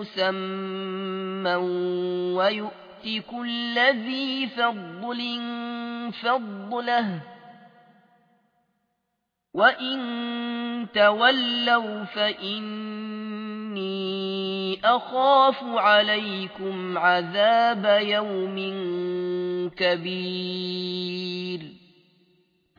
مسمى ويؤتي كل ذي فضل فضله. وإن تولوا فإني أخاف عليكم عذاب يوم كبير.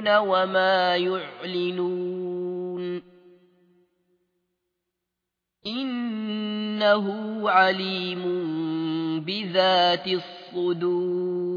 يسرون وما يعلنون. إنه عليم بذات الصدور.